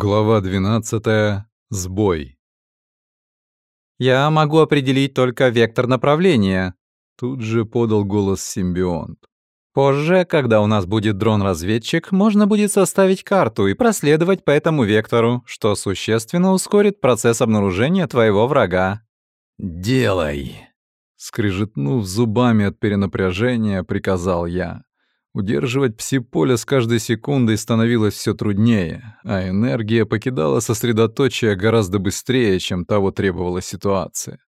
Глава 12. Сбой. «Я могу определить только вектор направления», — тут же подал голос симбионт. «Позже, когда у нас будет дрон-разведчик, можно будет составить карту и проследовать по этому вектору, что существенно ускорит процесс обнаружения твоего врага». «Делай!» Скрежетнув зубами от перенапряжения, приказал я. Удерживать пси-поле с каждой секундой становилось все труднее, а энергия покидала сосредоточие гораздо быстрее, чем того требовала ситуация.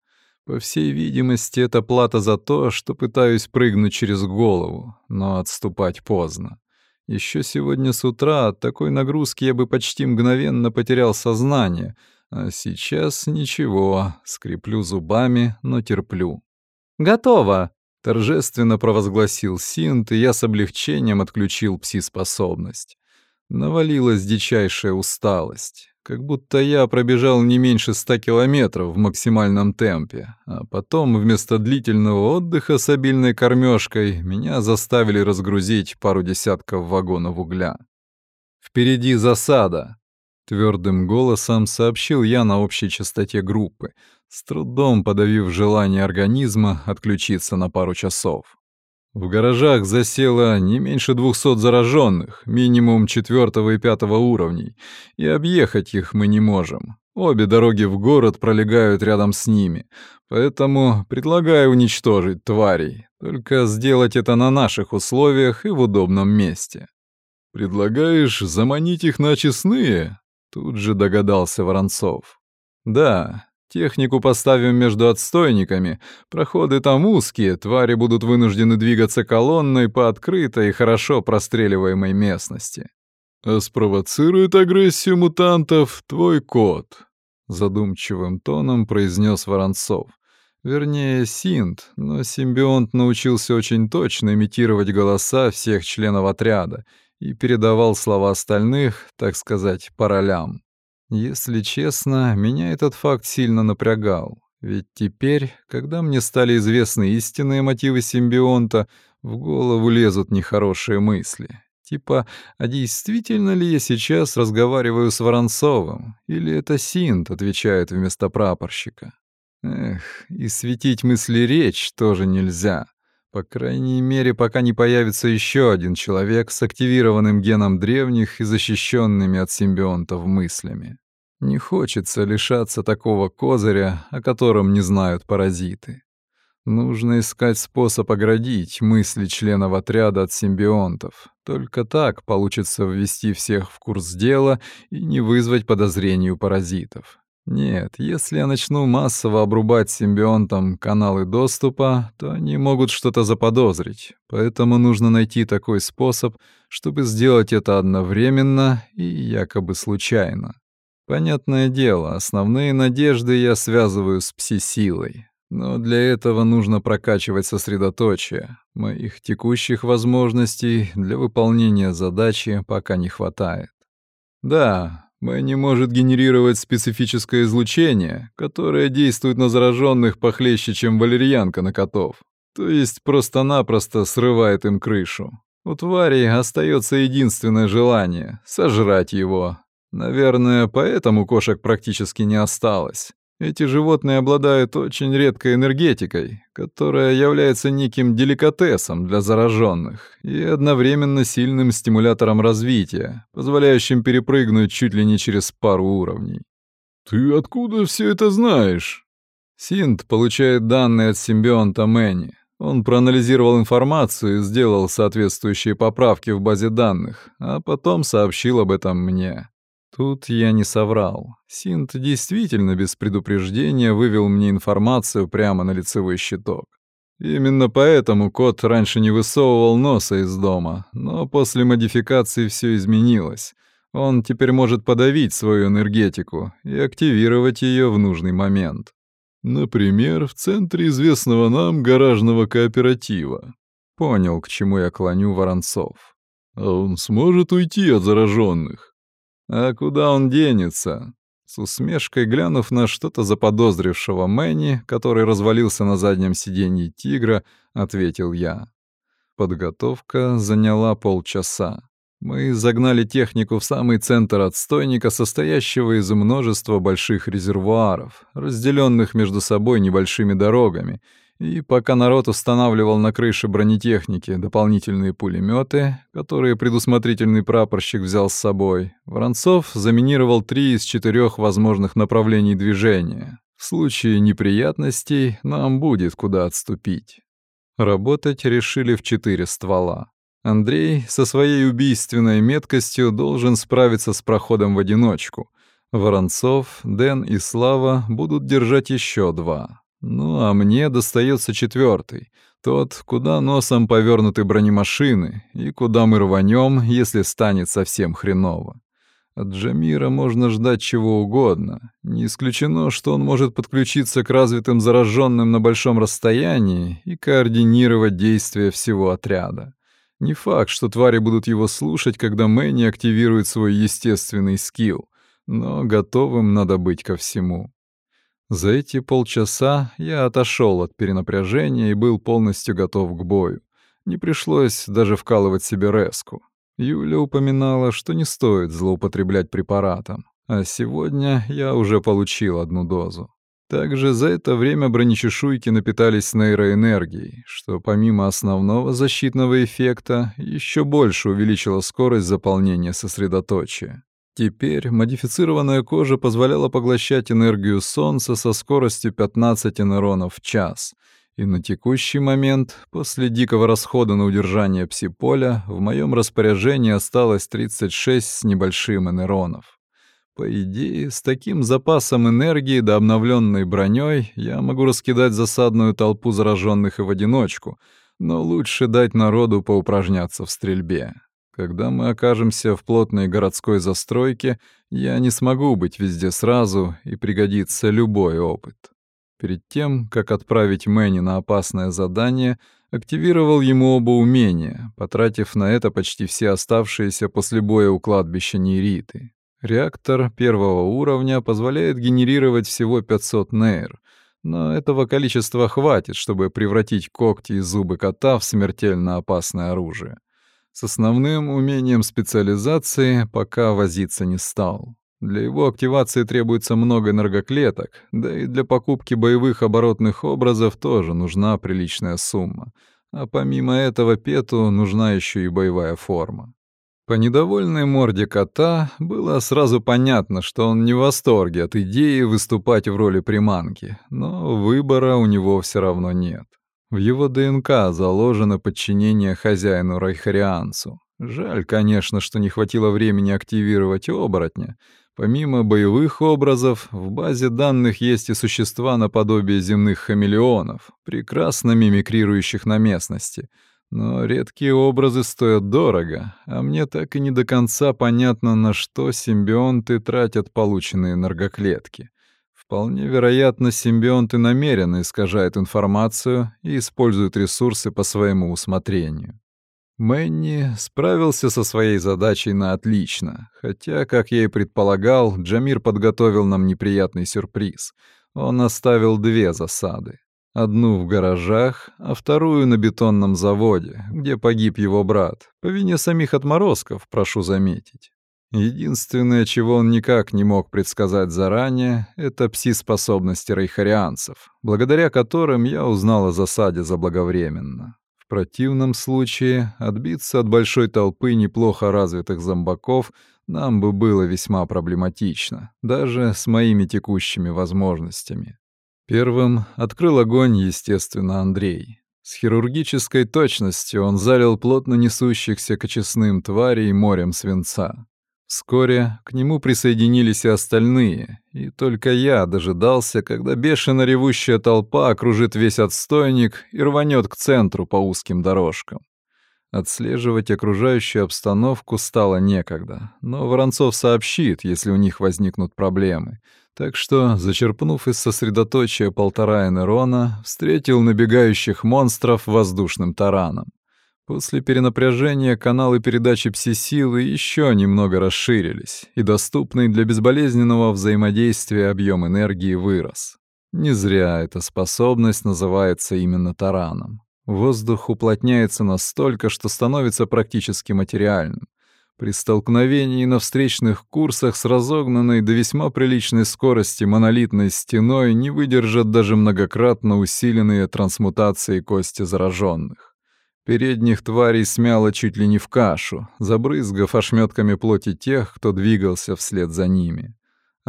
По всей видимости, это плата за то, что пытаюсь прыгнуть через голову, но отступать поздно. Еще сегодня с утра от такой нагрузки я бы почти мгновенно потерял сознание, а сейчас ничего, скреплю зубами, но терплю. «Готово!» Торжественно провозгласил Синт, и я с облегчением отключил пси-способность. Навалилась дичайшая усталость, как будто я пробежал не меньше ста километров в максимальном темпе, а потом вместо длительного отдыха с обильной кормежкой меня заставили разгрузить пару десятков вагонов угля. «Впереди засада», — твердым голосом сообщил я на общей частоте группы, с трудом подавив желание организма отключиться на пару часов. В гаражах засело не меньше двухсот зараженных, минимум четвертого и пятого уровней, и объехать их мы не можем. Обе дороги в город пролегают рядом с ними, поэтому предлагаю уничтожить тварей, только сделать это на наших условиях и в удобном месте. «Предлагаешь заманить их на честные?» — тут же догадался Воронцов. «Да, Технику поставим между отстойниками. Проходы там узкие, твари будут вынуждены двигаться колонной по открытой и хорошо простреливаемой местности. А спровоцирует агрессию мутантов твой кот, задумчивым тоном произнес Воронцов. Вернее, синт, но симбионт научился очень точно имитировать голоса всех членов отряда и передавал слова остальных, так сказать, по ролям. Если честно, меня этот факт сильно напрягал. Ведь теперь, когда мне стали известны истинные мотивы симбионта, в голову лезут нехорошие мысли. Типа, а действительно ли я сейчас разговариваю с Воронцовым? Или это Синт отвечает вместо прапорщика? Эх, и светить мысли речь тоже нельзя. По крайней мере, пока не появится еще один человек с активированным геном древних и защищенными от симбионтов мыслями. Не хочется лишаться такого козыря, о котором не знают паразиты. Нужно искать способ оградить мысли членов отряда от симбионтов. Только так получится ввести всех в курс дела и не вызвать подозрений у паразитов. Нет, если я начну массово обрубать симбионтам каналы доступа, то они могут что-то заподозрить. Поэтому нужно найти такой способ, чтобы сделать это одновременно и якобы случайно. Понятное дело, основные надежды я связываю с пси-силой. Но для этого нужно прокачивать сосредоточие. Моих текущих возможностей для выполнения задачи пока не хватает. Да, Мэнни может генерировать специфическое излучение, которое действует на зараженных похлеще, чем валерьянка на котов. То есть просто-напросто срывает им крышу. У твари остается единственное желание — сожрать его. Наверное, поэтому кошек практически не осталось. Эти животные обладают очень редкой энергетикой, которая является неким деликатесом для зараженных и одновременно сильным стимулятором развития, позволяющим перепрыгнуть чуть ли не через пару уровней. «Ты откуда все это знаешь?» Синт получает данные от симбионта Мэнни. Он проанализировал информацию и сделал соответствующие поправки в базе данных, а потом сообщил об этом мне. Тут я не соврал. Синт действительно без предупреждения вывел мне информацию прямо на лицевой щиток. Именно поэтому кот раньше не высовывал носа из дома, но после модификации все изменилось. Он теперь может подавить свою энергетику и активировать ее в нужный момент. Например, в центре известного нам гаражного кооператива. Понял, к чему я клоню Воронцов. А он сможет уйти от зараженных. А куда он денется? С усмешкой глянув на что-то заподозрившего Мэнни, который развалился на заднем сиденье тигра, ответил я. Подготовка заняла полчаса. Мы загнали технику в самый центр отстойника, состоящего из множества больших резервуаров, разделенных между собой небольшими дорогами, и пока народ устанавливал на крыше бронетехники дополнительные пулеметы, которые предусмотрительный прапорщик взял с собой, Воронцов заминировал три из четырех возможных направлений движения. В случае неприятностей нам будет куда отступить. Работать решили в четыре ствола. Андрей со своей убийственной меткостью должен справиться с проходом в одиночку. Воронцов, Дэн и Слава будут держать еще два. Ну а мне достается четвертый, тот, куда носом повернуты бронемашины и куда мы рванем, если станет совсем хреново. От Джамира можно ждать чего угодно. Не исключено, что он может подключиться к развитым зараженным на большом расстоянии и координировать действия всего отряда. Не факт, что твари будут его слушать, когда Мэнни активирует свой естественный скилл, но готовым надо быть ко всему. За эти полчаса я отошел от перенапряжения и был полностью готов к бою. Не пришлось даже вкалывать себе резку. Юля упоминала, что не стоит злоупотреблять препаратом, а сегодня я уже получил одну дозу. Также за это время бронечешуйки напитались нейроэнергией, что помимо основного защитного эффекта еще больше увеличило скорость заполнения сосредоточия. Теперь модифицированная кожа позволяла поглощать энергию солнца со скоростью 15 нейронов в час. И на текущий момент, после дикого расхода на удержание псиполя, в моем распоряжении осталось 36 с небольшим нейронов. По идее, с таким запасом энергии да обновленной броней я могу раскидать засадную толпу зараженных и в одиночку, но лучше дать народу поупражняться в стрельбе. Когда мы окажемся в плотной городской застройке, я не смогу быть везде сразу, и пригодится любой опыт. Перед тем, как отправить Мэнни на опасное задание, активировал ему оба умения, потратив на это почти все оставшиеся после боя у кладбища нейриты. Реактор первого уровня позволяет генерировать всего 500 нейр, но этого количества хватит, чтобы превратить когти и зубы кота в смертельно опасное оружие. С основным умением специализации пока возиться не стал. Для его активации требуется много энергоклеток, да и для покупки боевых оборотных образов тоже нужна приличная сумма. А помимо этого Пету нужна еще и боевая форма. По недовольной морде кота было сразу понятно, что он не в восторге от идеи выступать в роли приманки, но выбора у него все равно нет. В его ДНК заложено подчинение хозяину Райхарианцу. Жаль, конечно, что не хватило времени активировать оборотня. Помимо боевых образов, в базе данных есть и существа наподобие земных хамелеонов, прекрасно мимикрирующих на местности — но редкие образы стоят дорого, а мне так и не до конца понятно, на что симбионты тратят полученные энергоклетки. Вполне вероятно, симбионты намеренно искажают информацию и используют ресурсы по своему усмотрению. Мэнни справился со своей задачей на отлично, хотя, как я и предполагал, Джамир подготовил нам неприятный сюрприз. Он оставил две засады. Одну в гаражах, а вторую на бетонном заводе, где погиб его брат, по вине самих отморозков, прошу заметить. Единственное, чего он никак не мог предсказать заранее, это пси-способности рейхарианцев, благодаря которым я узнал о засаде заблаговременно. В противном случае отбиться от большой толпы неплохо развитых зомбаков нам бы было весьма проблематично, даже с моими текущими возможностями. Первым открыл огонь, естественно, Андрей. С хирургической точностью он залил плотно несущихся к очистным тварей морем свинца. Вскоре к нему присоединились и остальные, и только я дожидался, когда бешено ревущая толпа окружит весь отстойник и рванет к центру по узким дорожкам. Отслеживать окружающую обстановку стало некогда, но Воронцов сообщит, если у них возникнут проблемы — так что, зачерпнув из сосредоточия полтора энерона, встретил набегающих монстров воздушным тараном. После перенапряжения каналы передачи пси-силы еще немного расширились, и доступный для безболезненного взаимодействия объем энергии вырос. Не зря эта способность называется именно тараном. Воздух уплотняется настолько, что становится практически материальным. При столкновении на встречных курсах с разогнанной до весьма приличной скорости монолитной стеной не выдержат даже многократно усиленные трансмутацией кости зараженных. Передних тварей смяло чуть ли не в кашу, забрызгав ошметками плоти тех, кто двигался вслед за ними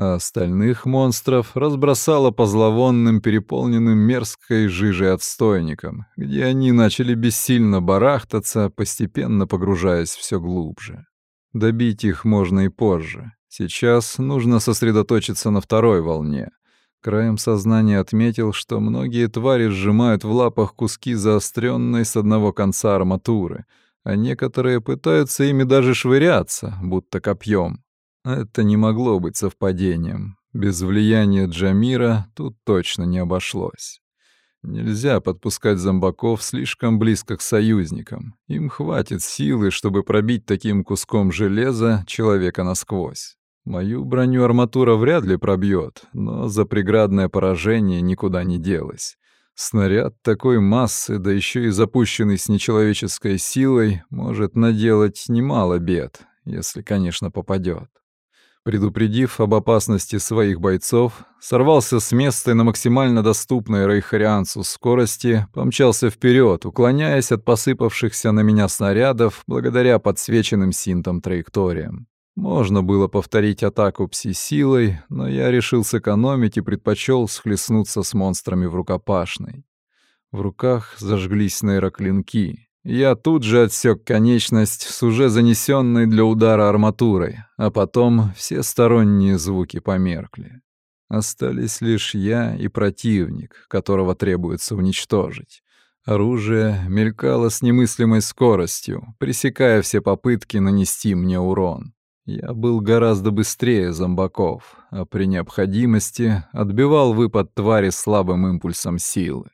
а остальных монстров разбросало по зловонным, переполненным мерзкой жижей отстойникам, где они начали бессильно барахтаться, постепенно погружаясь все глубже. Добить их можно и позже. Сейчас нужно сосредоточиться на второй волне. Краем сознания отметил, что многие твари сжимают в лапах куски заостренной с одного конца арматуры, а некоторые пытаются ими даже швыряться, будто копьем. Это не могло быть совпадением. Без влияния Джамира тут точно не обошлось. Нельзя подпускать зомбаков слишком близко к союзникам. Им хватит силы, чтобы пробить таким куском железа человека насквозь. Мою броню арматура вряд ли пробьет, но за преградное поражение никуда не делось. Снаряд такой массы, да еще и запущенный с нечеловеческой силой, может наделать немало бед, если, конечно, попадет предупредив об опасности своих бойцов, сорвался с места и на максимально доступной рейхарианцу скорости помчался вперед, уклоняясь от посыпавшихся на меня снарядов благодаря подсвеченным синтам траекториям. Можно было повторить атаку пси-силой, но я решил сэкономить и предпочел схлестнуться с монстрами в рукопашной. В руках зажглись нейроклинки. Я тут же отсек конечность с уже занесенной для удара арматурой, а потом все сторонние звуки померкли. Остались лишь я и противник, которого требуется уничтожить. Оружие мелькало с немыслимой скоростью, пресекая все попытки нанести мне урон. Я был гораздо быстрее зомбаков, а при необходимости отбивал выпад твари слабым импульсом силы.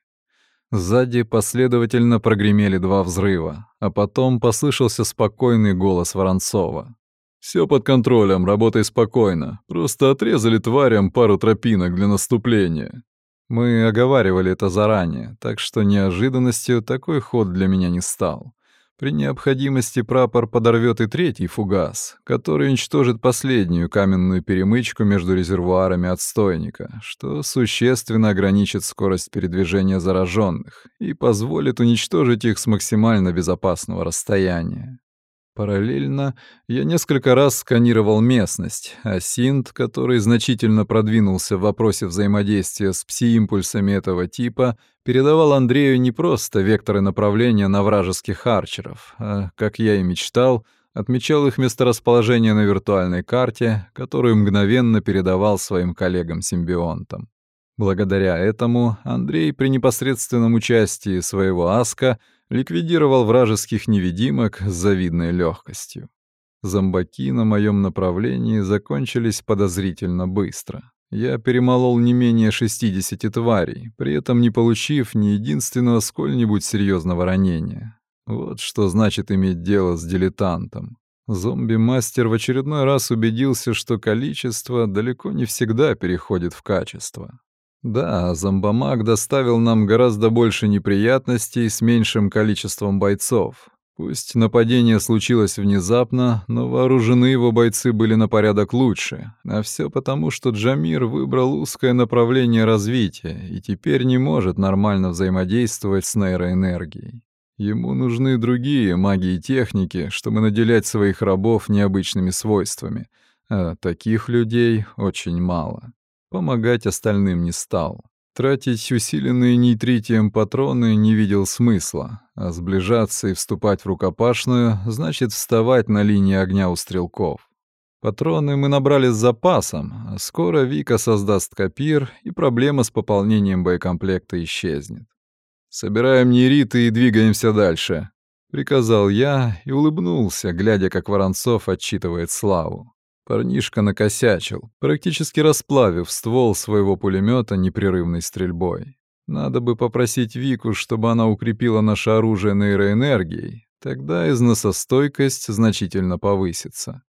Сзади последовательно прогремели два взрыва, а потом послышался спокойный голос Воронцова. «Всё под контролем, работай спокойно. Просто отрезали тварям пару тропинок для наступления». Мы оговаривали это заранее, так что неожиданностью такой ход для меня не стал. При необходимости прапор подорвет и третий фугас, который уничтожит последнюю каменную перемычку между резервуарами отстойника, что существенно ограничит скорость передвижения зараженных и позволит уничтожить их с максимально безопасного расстояния. Параллельно я несколько раз сканировал местность, а Синт, который значительно продвинулся в вопросе взаимодействия с пси-импульсами этого типа, передавал Андрею не просто векторы направления на вражеских арчеров, а, как я и мечтал, отмечал их месторасположение на виртуальной карте, которую мгновенно передавал своим коллегам-симбионтам. Благодаря этому Андрей при непосредственном участии своего АСКа — ликвидировал вражеских невидимок с завидной легкостью. Зомбаки на моем направлении закончились подозрительно быстро. Я перемолол не менее 60 тварей, при этом не получив ни единственного сколь-нибудь серьезного ранения. Вот что значит иметь дело с дилетантом. Зомби-мастер в очередной раз убедился, что количество далеко не всегда переходит в качество. Да, зомбомаг доставил нам гораздо больше неприятностей с меньшим количеством бойцов. Пусть нападение случилось внезапно, но вооружены его бойцы были на порядок лучше. А все потому, что Джамир выбрал узкое направление развития и теперь не может нормально взаимодействовать с нейроэнергией. Ему нужны другие маги и техники, чтобы наделять своих рабов необычными свойствами, а таких людей очень мало. Помогать остальным не стал. Тратить усиленные нейтритием патроны не видел смысла, а сближаться и вступать в рукопашную значит вставать на линии огня у стрелков. Патроны мы набрали с запасом, а скоро Вика создаст копир, и проблема с пополнением боекомплекта исчезнет. «Собираем нейриты и двигаемся дальше», — приказал я и улыбнулся, глядя, как Воронцов отчитывает Славу. Парнишка накосячил, практически расплавив ствол своего пулемета непрерывной стрельбой. Надо бы попросить Вику, чтобы она укрепила наше оружие нейроэнергией, тогда износостойкость значительно повысится.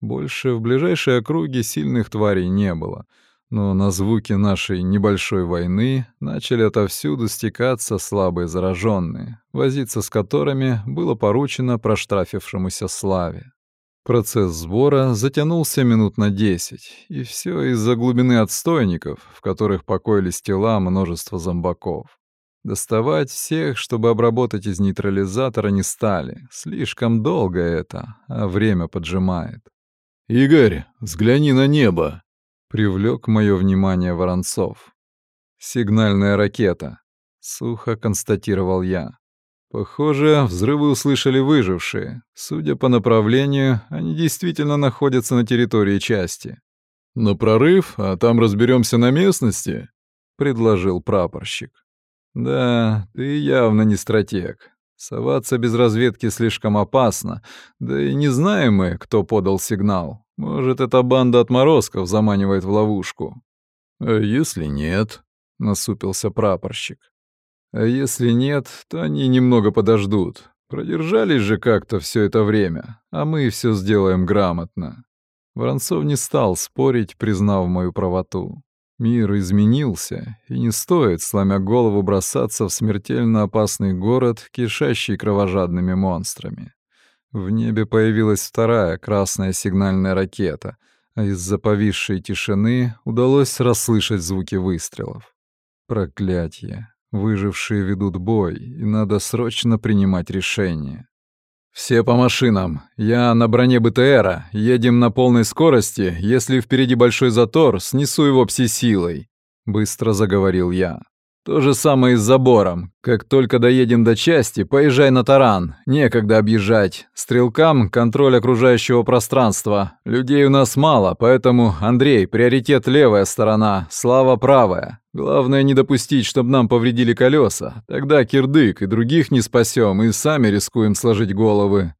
Больше в ближайшей округе сильных тварей не было, но на звуки нашей небольшой войны начали отовсюду стекаться слабые зараженные, возиться с которыми было поручено проштрафившемуся Славе. Процесс сбора затянулся минут на десять, и все из-за глубины отстойников, в которых покоились тела множества зомбаков. Доставать всех, чтобы обработать из нейтрализатора, не стали. Слишком долго это, а время поджимает. «Игорь, взгляни на небо!» — привлек мое внимание Воронцов. «Сигнальная ракета», — сухо констатировал я. Похоже, взрывы услышали выжившие. Судя по направлению, они действительно находятся на территории части. «На прорыв, а там разберемся на местности?» — предложил прапорщик. «Да, ты явно не стратег. Соваться без разведки слишком опасно, да и не знаем мы, кто подал сигнал. Может, эта банда отморозков заманивает в ловушку». «А если нет?» — насупился прапорщик. А если нет, то они немного подождут. Продержались же как-то все это время, а мы все сделаем грамотно. Воронцов не стал спорить, признав мою правоту. Мир изменился, и не стоит, сломя голову, бросаться в смертельно опасный город, кишащий кровожадными монстрами. В небе появилась вторая красная сигнальная ракета, а из-за повисшей тишины удалось расслышать звуки выстрелов. Проклятье. Выжившие ведут бой, и надо срочно принимать решение. «Все по машинам. Я на броне БТРа. Едем на полной скорости. Если впереди большой затор, снесу его пси-силой», — быстро заговорил я. То же самое и с забором. Как только доедем до части, поезжай на таран. Некогда объезжать. Стрелкам контроль окружающего пространства. Людей у нас мало, поэтому, Андрей, приоритет левая сторона, Слава правая. Главное не допустить, чтобы нам повредили колеса. Тогда кирдык и других не спасем, и сами рискуем сложить головы.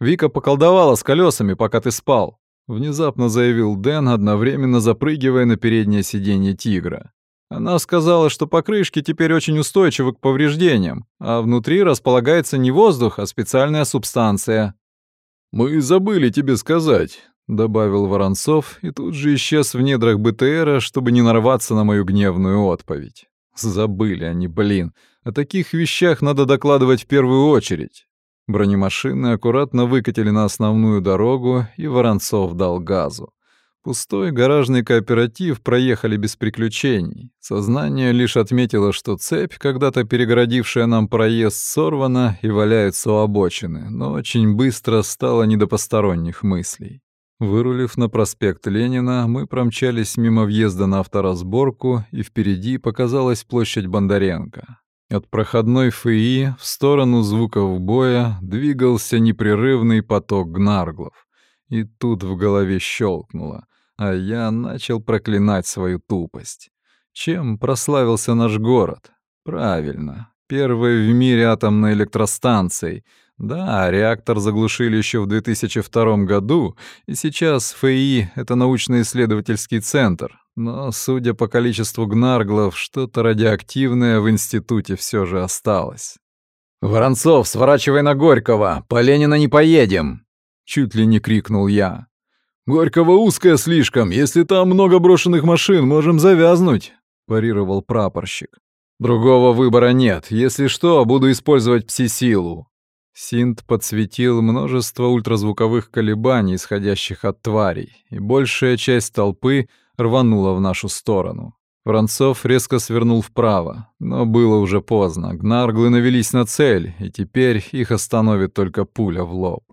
Вика поколдовала с колесами, пока ты спал. Внезапно заявил Дэн, одновременно запрыгивая на переднее сиденье тигра. Она сказала, что покрышки теперь очень устойчивы к повреждениям, а внутри располагается не воздух, а специальная субстанция. «Мы забыли тебе сказать», — добавил Воронцов и тут же исчез в недрах БТРа, чтобы не нарваться на мою гневную отповедь. Забыли они, блин. О таких вещах надо докладывать в первую очередь. Бронемашины аккуратно выкатили на основную дорогу, и Воронцов дал газу. Пустой гаражный кооператив проехали без приключений. Сознание лишь отметило, что цепь, когда-то перегородившая нам проезд, сорвана и валяется у обочины, но очень быстро стало не до посторонних мыслей. Вырулив на проспект Ленина, мы промчались мимо въезда на авторазборку, и впереди показалась площадь Бондаренко. От проходной ФИИ в сторону звуков боя двигался непрерывный поток гнарглов. И тут в голове щелкнуло, а я начал проклинать свою тупость. Чем прославился наш город? Правильно, первой в мире атомной электростанцией. Да, реактор заглушили еще в 2002 году, и сейчас ФИ — это научно-исследовательский центр. Но, судя по количеству гнарглов, что-то радиоактивное в институте все же осталось. «Воронцов, сворачивай на Горького! По Ленина не поедем!» Чуть ли не крикнул я. «Горького узкая слишком. Если там много брошенных машин, можем завязнуть», — парировал прапорщик. «Другого выбора нет. Если что, буду использовать пси-силу». Синт подсветил множество ультразвуковых колебаний, исходящих от тварей, и большая часть толпы рванула в нашу сторону. Воронцов резко свернул вправо, но было уже поздно. Гнарглы навелись на цель, и теперь их остановит только пуля в лоб.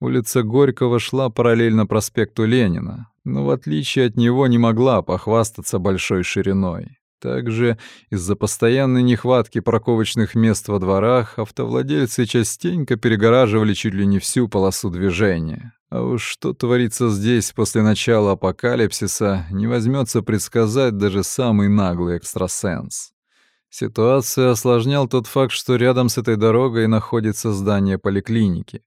Улица Горького шла параллельно проспекту Ленина, но в отличие от него не могла похвастаться большой шириной. Также из-за постоянной нехватки парковочных мест во дворах автовладельцы частенько перегораживали чуть ли не всю полосу движения. А уж что творится здесь после начала апокалипсиса, не возьмется предсказать даже самый наглый экстрасенс. Ситуацию осложнял тот факт, что рядом с этой дорогой находится здание поликлиники.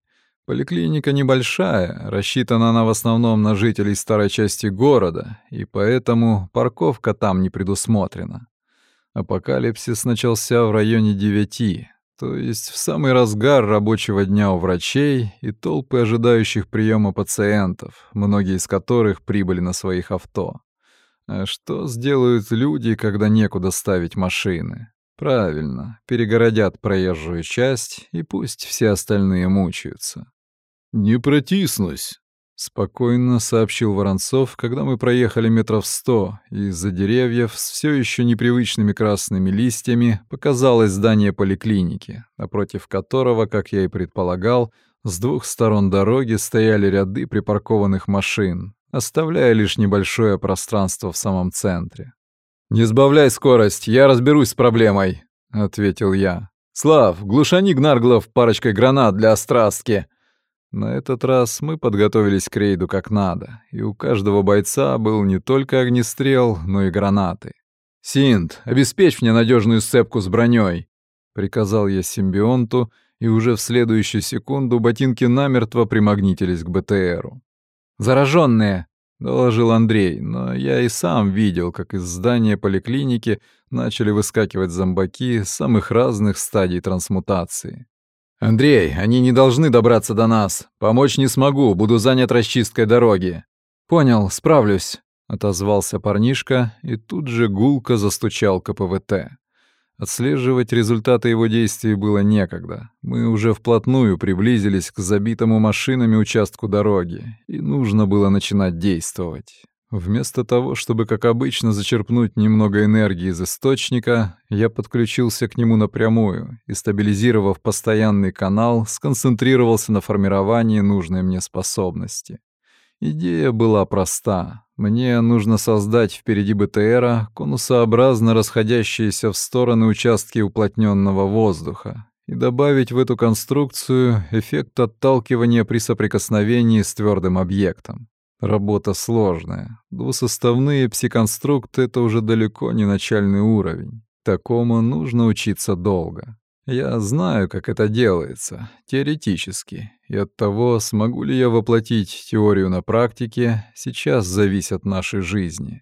Поликлиника небольшая, рассчитана она в основном на жителей старой части города, и поэтому парковка там не предусмотрена. Апокалипсис начался в районе девяти, то есть в самый разгар рабочего дня у врачей и толпы ожидающих приема пациентов, многие из которых прибыли на своих авто. А что сделают люди, когда некуда ставить машины? Правильно, перегородят проезжую часть, и пусть все остальные мучаются. «Не протиснусь», Спокойно сообщил Воронцов, когда мы проехали метров сто, и из-за деревьев с все еще непривычными красными листьями показалось здание поликлиники, напротив которого, как я и предполагал, с двух сторон дороги стояли ряды припаркованных машин, оставляя лишь небольшое пространство в самом центре. «Не сбавляй скорость, я разберусь с проблемой», — ответил я. «Слав, глушани Гнарглов парочкой гранат для острастки». На этот раз мы подготовились к рейду как надо, и у каждого бойца был не только огнестрел, но и гранаты. «Синт, обеспечь мне надежную сцепку с броней, приказал я симбионту, и уже в следующую секунду ботинки намертво примагнитились к БТРу. «Зараженные!» — доложил Андрей, но я и сам видел, как из здания поликлиники начали выскакивать зомбаки самых разных стадий трансмутации. «Андрей, они не должны добраться до нас. Помочь не смогу, буду занят расчисткой дороги». «Понял, справлюсь», — отозвался парнишка, и тут же гулко застучал КПВТ. Отслеживать результаты его действий было некогда. Мы уже вплотную приблизились к забитому машинами участку дороги, и нужно было начинать действовать. Вместо того, чтобы, как обычно, зачерпнуть немного энергии из источника, я подключился к нему напрямую и, стабилизировав постоянный канал, сконцентрировался на формировании нужной мне способности. Идея была проста. Мне нужно создать впереди БТРа конусообразно расходящиеся в стороны участки уплотненного воздуха и добавить в эту конструкцию эффект отталкивания при соприкосновении с твердым объектом. Работа сложная. Двусоставные псиконструкты — это уже далеко не начальный уровень. Такому нужно учиться долго. Я знаю, как это делается, теоретически, и от того, смогу ли я воплотить теорию на практике, сейчас зависит нашей жизни.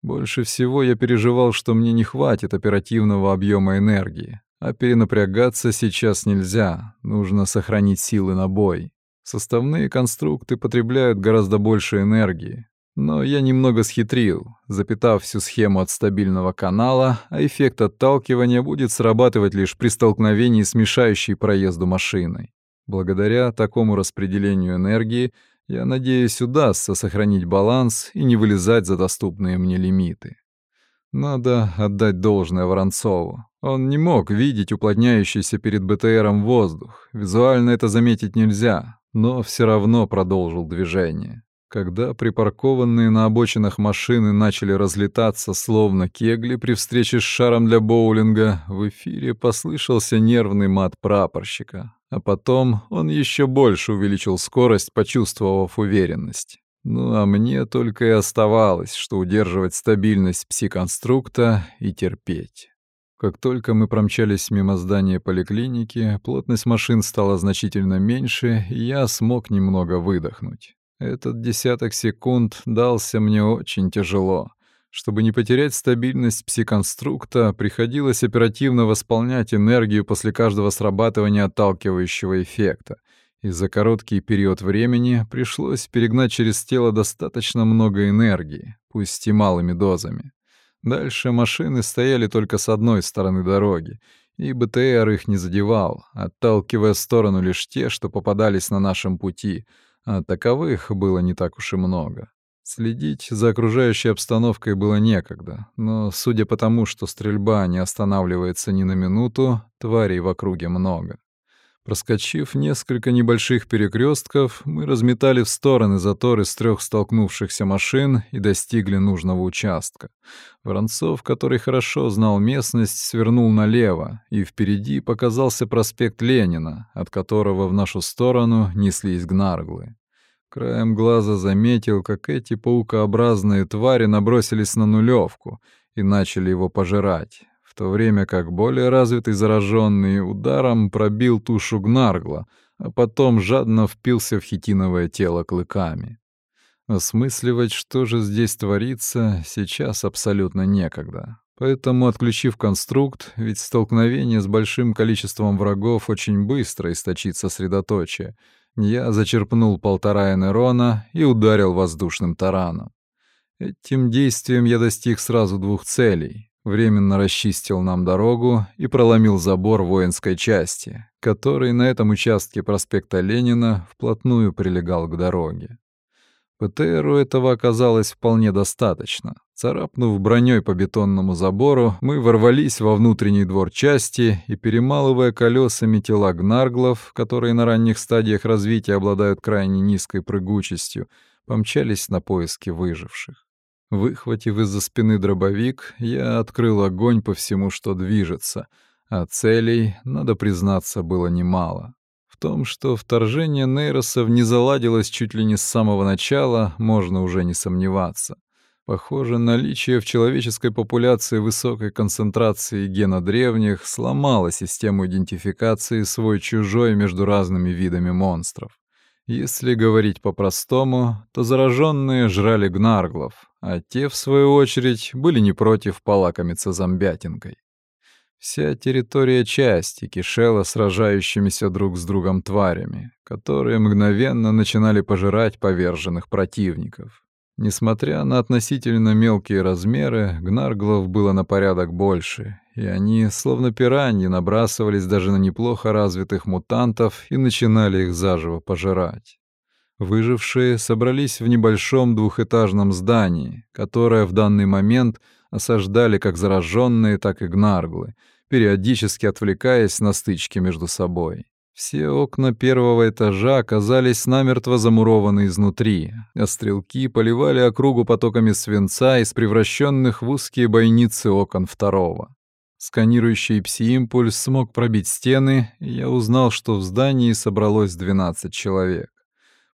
Больше всего я переживал, что мне не хватит оперативного объема энергии, а перенапрягаться сейчас нельзя, нужно сохранить силы на бой. Составные конструкты потребляют гораздо больше энергии, но я немного схитрил, запитав всю схему от стабильного канала, а эффект отталкивания будет срабатывать лишь при столкновении с мешающей проезду машиной. Благодаря такому распределению энергии я надеюсь, удастся сохранить баланс и не вылезать за доступные мне лимиты. Надо отдать должное Воронцову. Он не мог видеть уплотняющийся перед БТРом воздух. Визуально это заметить нельзя, но все равно продолжил движение. Когда припаркованные на обочинах машины начали разлетаться, словно кегли при встрече с шаром для боулинга, в эфире послышался нервный мат прапорщика. А потом он еще больше увеличил скорость, почувствовав уверенность. Ну а мне только и оставалось, что удерживать стабильность пси-конструкта и терпеть. Как только мы промчались мимо здания поликлиники, плотность машин стала значительно меньше, и я смог немного выдохнуть. Этот десяток секунд дался мне очень тяжело. Чтобы не потерять стабильность псиконструкта, приходилось оперативно восполнять энергию после каждого срабатывания отталкивающего эффекта. И за короткий период времени пришлось перегнать через тело достаточно много энергии, пусть и малыми дозами. Дальше машины стояли только с одной стороны дороги, и БТР их не задевал, отталкивая в сторону лишь те, что попадались на нашем пути — а таковых было не так уж и много. Следить за окружающей обстановкой было некогда, но, судя по тому, что стрельба не останавливается ни на минуту, тварей в округе много. Проскочив несколько небольших перекрестков, мы разметали в стороны затор из трех столкнувшихся машин и достигли нужного участка. Воронцов, который хорошо знал местность, свернул налево, и впереди показался проспект Ленина, от которого в нашу сторону неслись гнарглы. Краем глаза заметил, как эти паукообразные твари набросились на нулевку и начали его пожирать в то время как более развитый зараженный ударом пробил тушу Гнаргла, а потом жадно впился в хитиновое тело клыками. Осмысливать, что же здесь творится, сейчас абсолютно некогда. Поэтому, отключив конструкт, ведь столкновение с большим количеством врагов очень быстро источит сосредоточие, я зачерпнул полтора энерона и ударил воздушным тараном. Этим действием я достиг сразу двух целей временно расчистил нам дорогу и проломил забор воинской части, который на этом участке проспекта Ленина вплотную прилегал к дороге. ПТРу этого оказалось вполне достаточно. Царапнув броней по бетонному забору, мы ворвались во внутренний двор части и, перемалывая колесами тела гнарглов, которые на ранних стадиях развития обладают крайне низкой прыгучестью, помчались на поиски выживших. Выхватив из-за спины дробовик, я открыл огонь по всему, что движется, а целей, надо признаться, было немало том, что вторжение нейросов не заладилось чуть ли не с самого начала, можно уже не сомневаться. Похоже, наличие в человеческой популяции высокой концентрации гена древних сломало систему идентификации свой-чужой между разными видами монстров. Если говорить по-простому, то зараженные жрали гнарглов, а те, в свою очередь, были не против полакомиться зомбятинкой. Вся территория части кишела сражающимися друг с другом тварями, которые мгновенно начинали пожирать поверженных противников. Несмотря на относительно мелкие размеры, гнарглов было на порядок больше, и они, словно пираньи, набрасывались даже на неплохо развитых мутантов и начинали их заживо пожирать. Выжившие собрались в небольшом двухэтажном здании, которое в данный момент осаждали как зараженные, так и гнарглы, периодически отвлекаясь на стычки между собой. Все окна первого этажа оказались намертво замурованы изнутри, а стрелки поливали округу потоками свинца из превращенных в узкие бойницы окон второго. Сканирующий пси-импульс смог пробить стены, и я узнал, что в здании собралось 12 человек.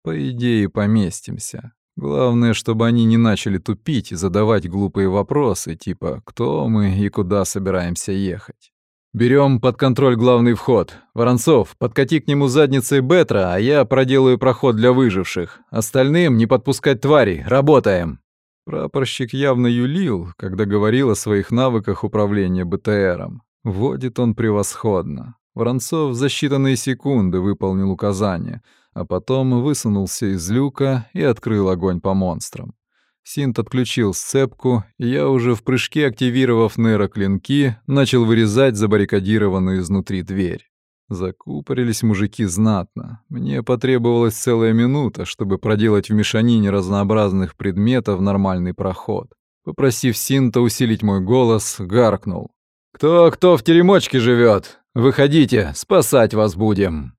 По идее, поместимся. Главное, чтобы они не начали тупить и задавать глупые вопросы, типа «Кто мы и куда собираемся ехать?». Берем под контроль главный вход. Воронцов, подкати к нему задницей Бетра, а я проделаю проход для выживших. Остальным не подпускать тварей. Работаем!» Прапорщик явно юлил, когда говорил о своих навыках управления БТРом. Водит он превосходно. Воронцов за считанные секунды выполнил указание — а потом высунулся из люка и открыл огонь по монстрам. Синт отключил сцепку, и я уже в прыжке, активировав нейроклинки, начал вырезать забаррикадированную изнутри дверь. Закупорились мужики знатно. Мне потребовалась целая минута, чтобы проделать в мешанине разнообразных предметов нормальный проход. Попросив Синта усилить мой голос, гаркнул. «Кто-кто в теремочке живет? Выходите, спасать вас будем!»